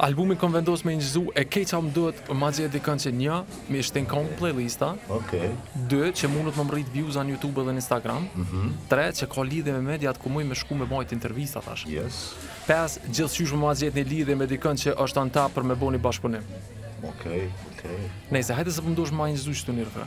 Albumin kom vendos me menaxhu e krejt ça më duhet me gjet edhe dikën që një me i shti në kto playlista Ok Dy që mundet me m'i rritë views-at në Youtube edhe në Instagram mm -hmm. Tre që ka lidhje me mediat ku muj me shku me mbajt intervista tash Yes Pes gjithqysh me ma gjet një lidhje me dikën që është anë ta për me bo një bashkëpunim Ok, ok Nejse, hajde se po m'duhesh për me menaxhu që të një rëfra